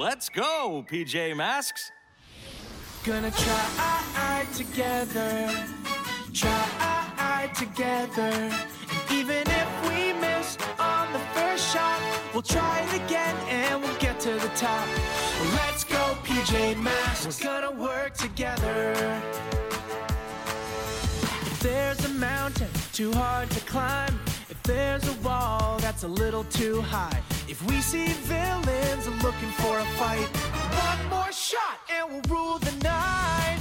Let's go, PJ Masks. Gonna try together, try together. And even if we miss on the first shot, we'll try it again and we'll get to the top. Let's go, PJ Masks. We're gonna work together. If there's a mountain too hard to climb, if there's a wall that's a little too high, if we see villains looking for a fight, one more shot and we'll rule the night.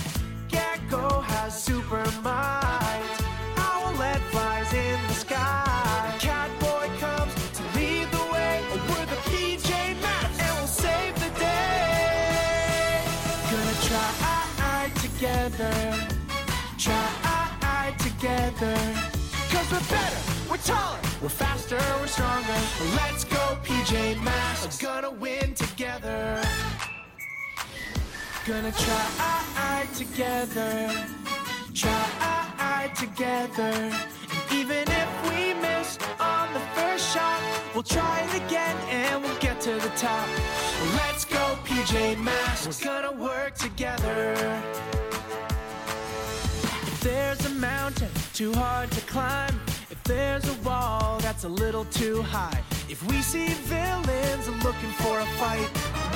Gecko has super might. Owlette flies in the sky. Catboy comes to lead the way. We're the PJ Masks and we'll save the day. Gonna try together. Try together. Cause we're better, we're taller, we're faster, we're stronger. Let's go, PJ Masks. We're Gonna win together. Gonna try together. Try together. And even if we miss on the first shot, we'll try it again and we'll get to the top. Let's go, PJ Masks. We're gonna work together. Too hard to climb, if there's a wall that's a little too high, if we see villains looking for a fight,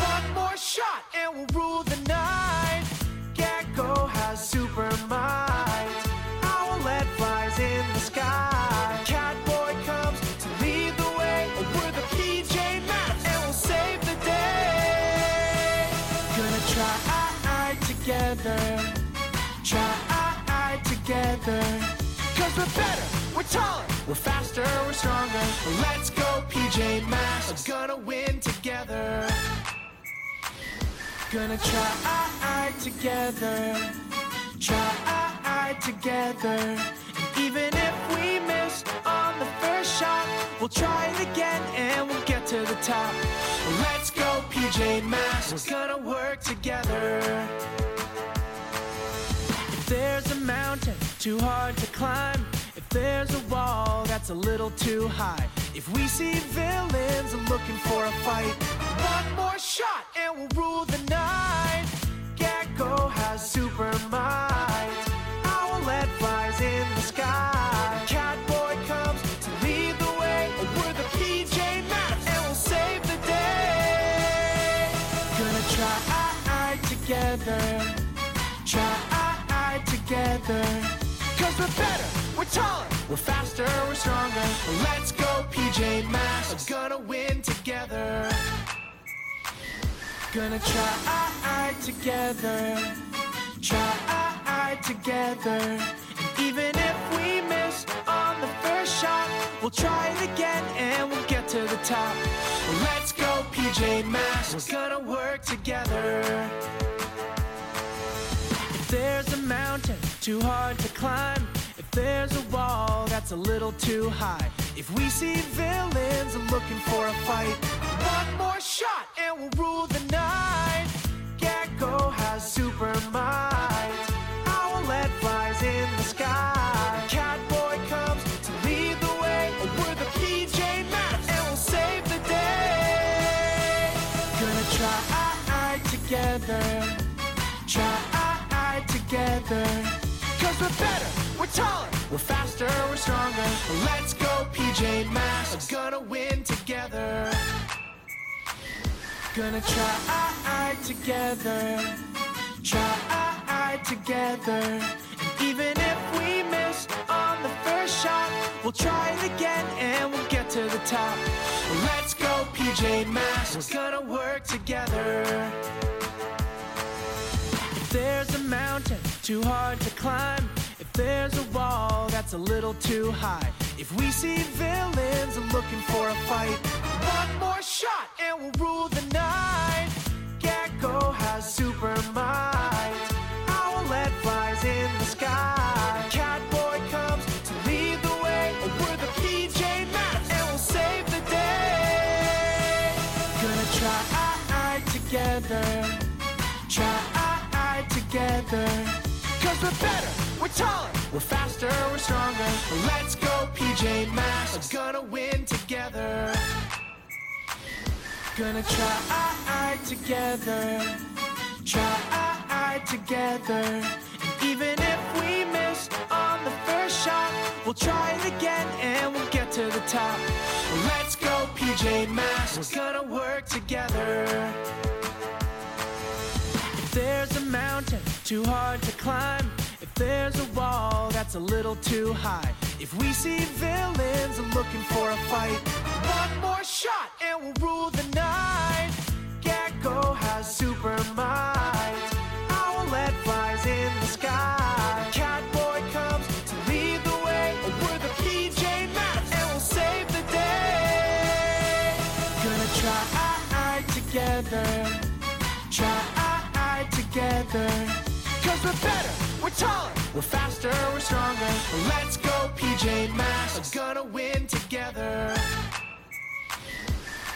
one more shot and we'll rule the night. Gecko has super might. Owlette flies in the sky. Catboy comes to lead the way. We're the PJ Masks and we'll save the day. Gonna try together. Try together. We're better, we're taller, we're faster, we're stronger. Let's go, PJ Masks. We're Gonna win together. Gonna try together. Try together. And even if we miss on the first shot, we'll try it again and we'll get to the top. Let's go, PJ Masks. We're gonna work together. If there's too hard to climb, if there's a wall that's a little too high, if we see villains looking for a fight, one more shot and we'll rule the night. Gecko has super might. Owlette flies in the sky. Catboy comes to lead the way. We're the PJ Masks and we'll save the day. Gonna try together. Try together. Cause we're better, we're taller, we're faster, we're stronger. Let's go, PJ Masks. We're gonna win together. Gonna try together. Try together. And even if we miss on the first shot, we'll try it again and we'll get to the top. Let's go, PJ Masks. We're gonna work together. If there's too hard to climb, if there's a wall that's a little too high, if we see villains looking for a fight, one more shot and we'll rule the night. Gecko has super might. Owlette flies in the sky. Catboy comes to lead the way. We're the PJ Masks and we'll save the day. Gonna try together. Try together. We're better, we're taller, we're faster, we're stronger. Let's go, PJ Masks. We're gonna win together. Gonna try together. Try together. And even if we miss on the first shot, we'll try it again and we'll get to the top. Let's go, PJ Masks. We're gonna work together. If there's a mountain too hard to climb, if there's a wall that's a little too high, if we see villains looking for a fight, one more shot and we'll rule the night. Gecko has super might. Owlette flies in the sky. Catboy comes to lead the way. We're the PJ Masks and we'll save the day. Gonna try together. Together. Cause we're better, we're taller, we're faster, we're stronger. Let's go, PJ Masks. We're gonna win together. Gonna try together, try together. And even if we miss on the first shot, we'll try it again and we'll get to the top. Let's go, PJ Masks. We're gonna work together. There's a mountain too hard to climb, if there's a wall that's a little too high, if we see villains looking for a fight, one more shot and we'll rule the night. Gecko has super might. Cause we're better, we're taller, we're faster, we're stronger. Let's go, PJ Masks. Gonna win together.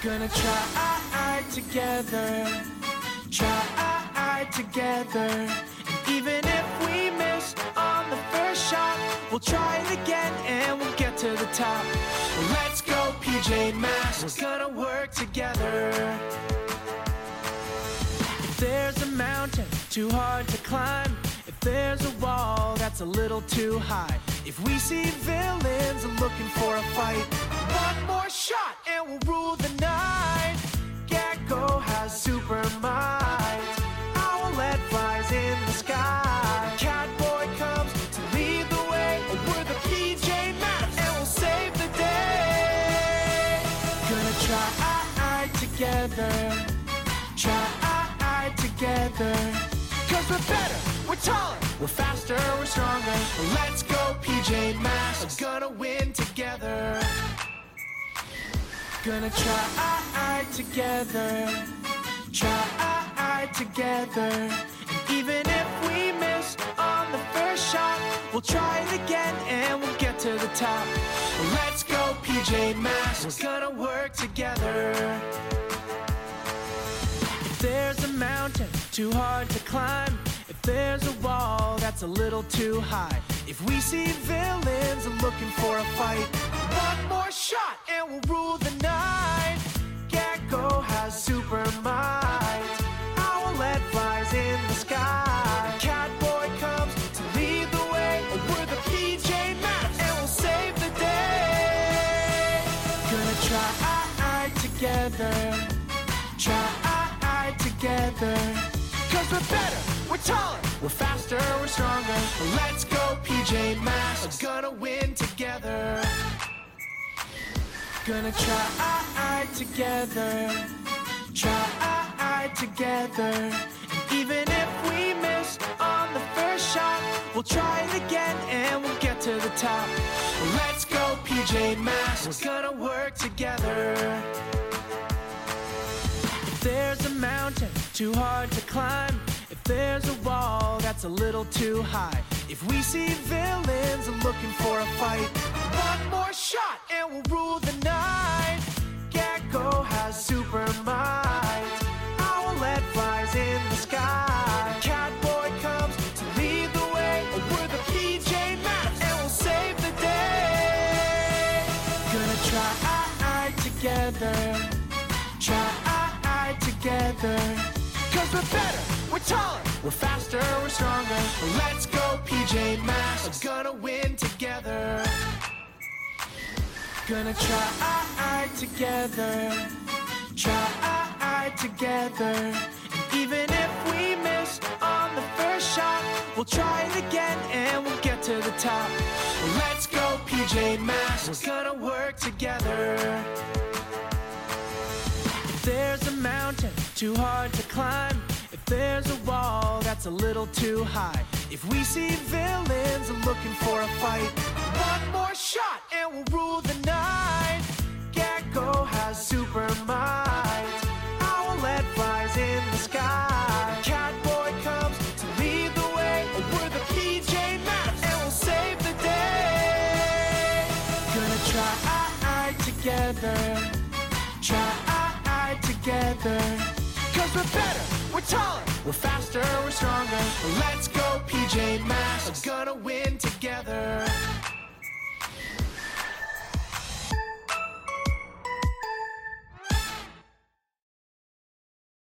Gonna try together. Try together. And even if we miss on the first shot, we'll try it again and we'll get to the top. Let's go, PJ Masks. We're gonna work together. Too hard to climb, if there's a wall that's a little too high, if we see villains looking for a fight, one more shot and we'll rule the night. Gecko has super might. Owlette flies in the sky. Catboy comes to lead the way. We're the PJ Masks and we'll save the day. Gonna try together try together. Cause we're better, we're taller, we're faster, we're stronger. Let's go, PJ Masks. Gonna win together. Gonna try together. Try together. And even if we miss on the first shot, we'll try it again and we'll get to the top. Let's go, PJ Masks. Gonna work together. Too hard to climb, if there's a wall that's a little too high, if we see villains looking for a fight, one more shot and we'll rule the night. Gecko has super might. We're taller, we're faster, we're stronger. Let's go, PJ Masks. We're gonna win together. Gonna try together. Try together. And even if we miss on the first shot, we'll try it again and we'll get to the top. Let's go, PJ Masks. We're gonna work together. If there's a mountain too hard to climb, there's a wall that's a little too high, if we see villains looking for a fight, one more shot and we'll rule the night. Gecko has super might. Owlette flies in the sky. Catboy comes to lead the way. We're the PJ Masks and we'll save the day. Gonna try together try together. Cause we're better, we're taller, we're faster, we're stronger. Let's go, PJ Masks. We're gonna win together. Gonna try together. Try together. And even if we miss on the first shot, we'll try it again and we'll get to the top. Let's go, PJ Masks. We're gonna work together. If there's a mountain too hard to climb, there's a wall that's a little too high, if we see villains looking for a fight, one more shot and we'll rule the night. Gecko has super might. Owlette flies in the sky. Catboy comes to lead the way. We're the PJ Masks and we'll save the day. Gonna try together. Try together. Cause we're better, we're taller, we're faster, we're stronger. Let's go, PJ Masks. We're gonna win together.